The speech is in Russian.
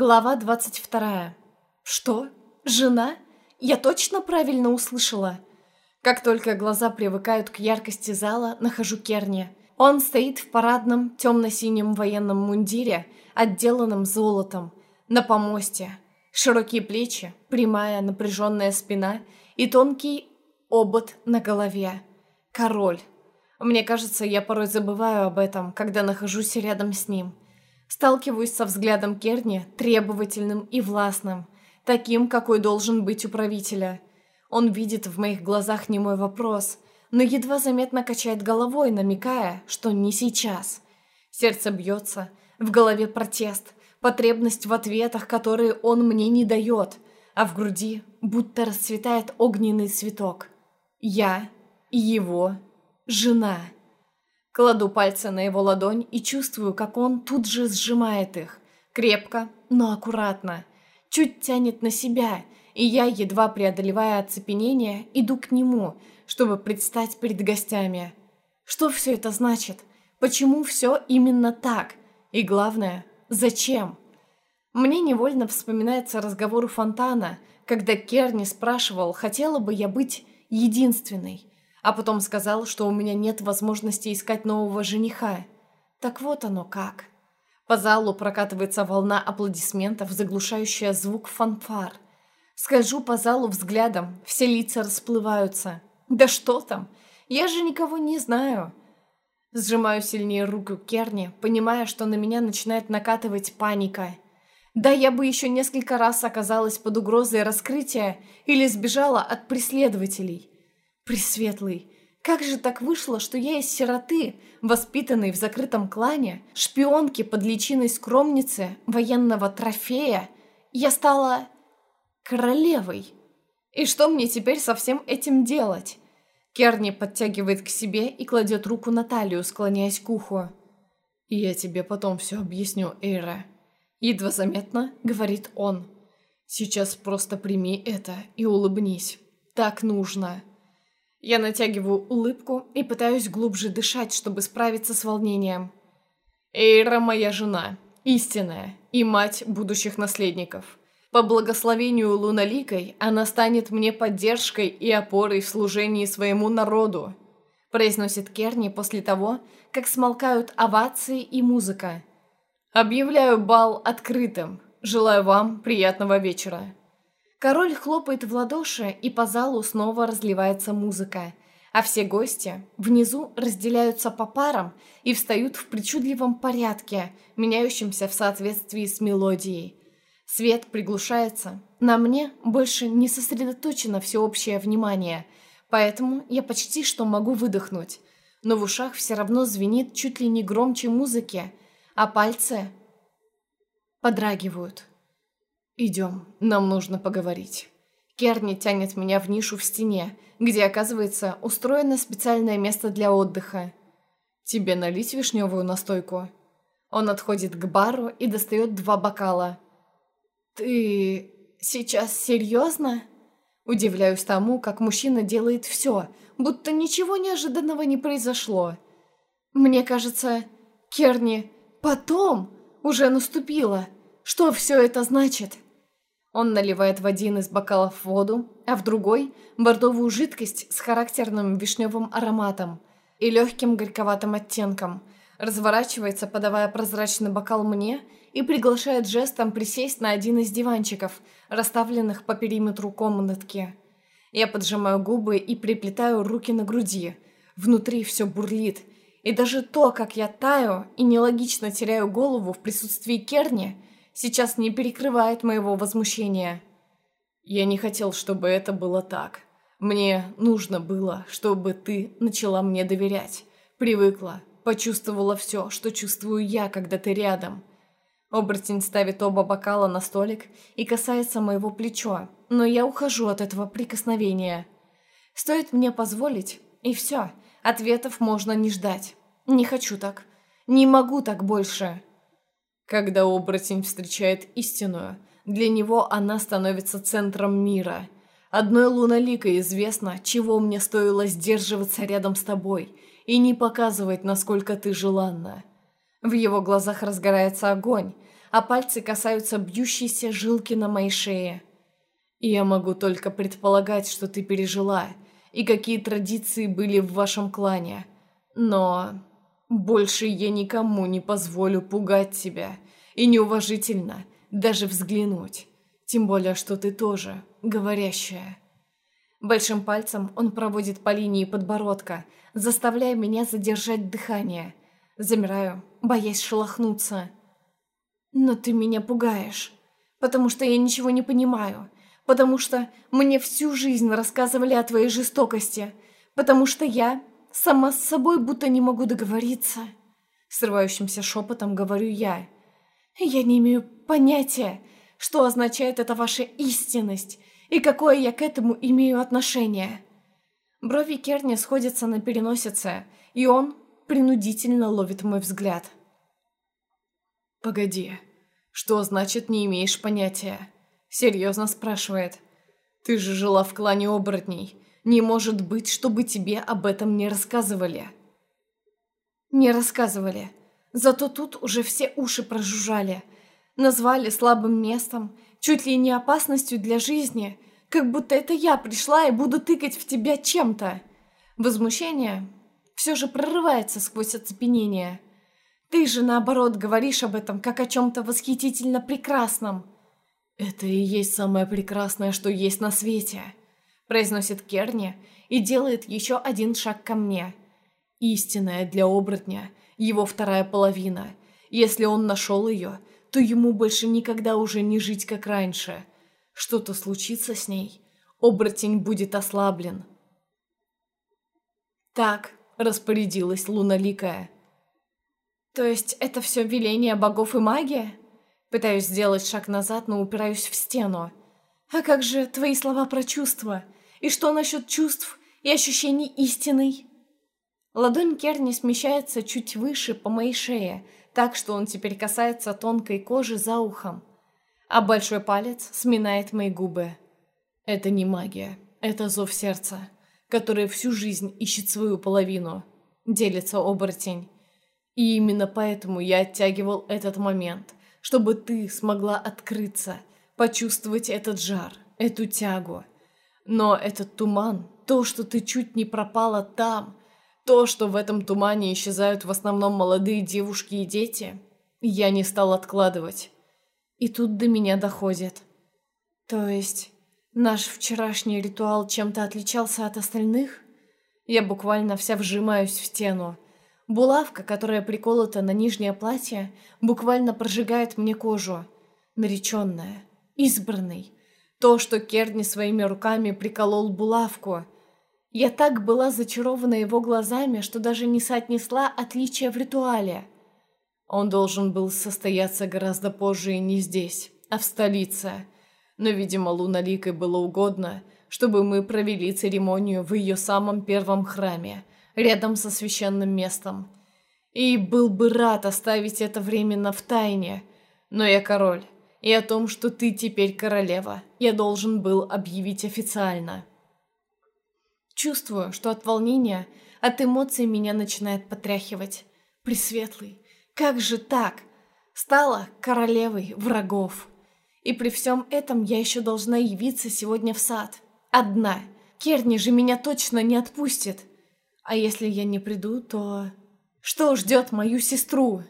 Глава 22. Что? Жена? Я точно правильно услышала? Как только глаза привыкают к яркости зала, нахожу Керни. Он стоит в парадном темно-синем военном мундире, отделанном золотом, на помосте. Широкие плечи, прямая напряженная спина и тонкий обод на голове. Король. Мне кажется, я порой забываю об этом, когда нахожусь рядом с ним. Сталкиваюсь со взглядом Керни, требовательным и властным, таким, какой должен быть у правителя. Он видит в моих глазах не мой вопрос, но едва заметно качает головой, намекая, что не сейчас. Сердце бьется, в голове протест, потребность в ответах, которые он мне не дает, а в груди будто расцветает огненный цветок. Я и его жена. Кладу пальцы на его ладонь и чувствую, как он тут же сжимает их. Крепко, но аккуратно. Чуть тянет на себя, и я, едва преодолевая оцепенение, иду к нему, чтобы предстать перед гостями. Что все это значит? Почему все именно так? И главное, зачем? Мне невольно вспоминается разговор у фонтана, когда Керни спрашивал, хотела бы я быть единственной а потом сказал, что у меня нет возможности искать нового жениха. Так вот оно как. По залу прокатывается волна аплодисментов, заглушающая звук фанфар. Скольжу по залу взглядом, все лица расплываются. Да что там, я же никого не знаю. Сжимаю сильнее руку Керни, понимая, что на меня начинает накатывать паника. Да, я бы еще несколько раз оказалась под угрозой раскрытия или сбежала от преследователей. Пресветлый, как же так вышло, что я из сироты, воспитанной в закрытом клане, шпионки под личиной скромницы, военного трофея, я стала королевой? И что мне теперь со всем этим делать? Керни подтягивает к себе и кладет руку на талию, склоняясь к уху. «Я тебе потом все объясню, Эйра». Едва заметно, говорит он. «Сейчас просто прими это и улыбнись. Так нужно». Я натягиваю улыбку и пытаюсь глубже дышать, чтобы справиться с волнением. Эйра моя жена, истинная, и мать будущих наследников. По благословению Луналикой она станет мне поддержкой и опорой в служении своему народу, произносит Керни после того, как смолкают овации и музыка. Объявляю бал открытым. Желаю вам приятного вечера. Король хлопает в ладоши, и по залу снова разливается музыка, а все гости внизу разделяются по парам и встают в причудливом порядке, меняющемся в соответствии с мелодией. Свет приглушается. На мне больше не сосредоточено всеобщее внимание, поэтому я почти что могу выдохнуть. Но в ушах все равно звенит чуть ли не громче музыки, а пальцы подрагивают. «Идем, нам нужно поговорить». Керни тянет меня в нишу в стене, где, оказывается, устроено специальное место для отдыха. «Тебе налить вишневую настойку?» Он отходит к бару и достает два бокала. «Ты сейчас серьезно?» Удивляюсь тому, как мужчина делает все, будто ничего неожиданного не произошло. Мне кажется, Керни, потом уже наступило. Что все это значит?» Он наливает в один из бокалов воду, а в другой – бордовую жидкость с характерным вишневым ароматом и легким горьковатым оттенком. Разворачивается, подавая прозрачный бокал мне, и приглашает жестом присесть на один из диванчиков, расставленных по периметру комнатки. Я поджимаю губы и приплетаю руки на груди. Внутри все бурлит. И даже то, как я таю и нелогично теряю голову в присутствии Керни – сейчас не перекрывает моего возмущения. Я не хотел, чтобы это было так. Мне нужно было, чтобы ты начала мне доверять. Привыкла, почувствовала все, что чувствую я, когда ты рядом. Оборотень ставит оба бокала на столик и касается моего плеча, но я ухожу от этого прикосновения. Стоит мне позволить, и все, ответов можно не ждать. Не хочу так. Не могу так больше. Когда оборотень встречает истинную, для него она становится центром мира. Одной луналикой известно, чего мне стоило сдерживаться рядом с тобой и не показывать, насколько ты желанна. В его глазах разгорается огонь, а пальцы касаются бьющейся жилки на моей шее. И я могу только предполагать, что ты пережила, и какие традиции были в вашем клане. Но больше я никому не позволю пугать тебя и неуважительно даже взглянуть. Тем более, что ты тоже говорящая. Большим пальцем он проводит по линии подбородка, заставляя меня задержать дыхание. Замираю, боясь шелохнуться. Но ты меня пугаешь, потому что я ничего не понимаю, потому что мне всю жизнь рассказывали о твоей жестокости, потому что я сама с собой будто не могу договориться. Срывающимся шепотом говорю я. Я не имею понятия, что означает эта ваша истинность и какое я к этому имею отношение. Брови Керни сходятся на переносице, и он принудительно ловит мой взгляд. «Погоди, что значит не имеешь понятия?» Серьезно спрашивает. «Ты же жила в клане оборотней. Не может быть, чтобы тебе об этом не рассказывали». «Не рассказывали. Зато тут уже все уши прожужжали. Назвали слабым местом, чуть ли не опасностью для жизни, как будто это я пришла и буду тыкать в тебя чем-то. Возмущение все же прорывается сквозь оцепенение. Ты же, наоборот, говоришь об этом, как о чем-то восхитительно прекрасном. «Это и есть самое прекрасное, что есть на свете», – произносит Керни и делает еще один шаг ко мне. «Истинная для оборотня, его вторая половина. Если он нашел ее, то ему больше никогда уже не жить, как раньше. Что-то случится с ней, оборотень будет ослаблен». «Так», – распорядилась Луналикая. «То есть это все веление богов и магия?» Пытаюсь сделать шаг назад, но упираюсь в стену. «А как же твои слова про чувства? И что насчет чувств и ощущений истинной?» Ладонь Керни смещается чуть выше по моей шее, так что он теперь касается тонкой кожи за ухом. А большой палец сминает мои губы. «Это не магия, это зов сердца, который всю жизнь ищет свою половину», — делится оборотень. И именно поэтому я оттягивал этот момент, чтобы ты смогла открыться, почувствовать этот жар, эту тягу. Но этот туман, то, что ты чуть не пропала там, то, что в этом тумане исчезают в основном молодые девушки и дети, я не стал откладывать. И тут до меня доходит. То есть, наш вчерашний ритуал чем-то отличался от остальных? Я буквально вся вжимаюсь в стену, Булавка, которая приколота на нижнее платье, буквально прожигает мне кожу. Нареченная, избранный. То, что Керни своими руками приколол булавку. Я так была зачарована его глазами, что даже не соотнесла отличия в ритуале. Он должен был состояться гораздо позже и не здесь, а в столице. Но, видимо, Луналикой было угодно, чтобы мы провели церемонию в ее самом первом храме – рядом со священным местом. И был бы рад оставить это временно в тайне. Но я король, и о том, что ты теперь королева, я должен был объявить официально. Чувствую, что от волнения, от эмоций меня начинает потряхивать. Пресветлый, как же так? Стала королевой врагов. И при всем этом я еще должна явиться сегодня в сад. Одна. Керни же меня точно не отпустит. А если я не приду, то... Что ждет мою сестру?»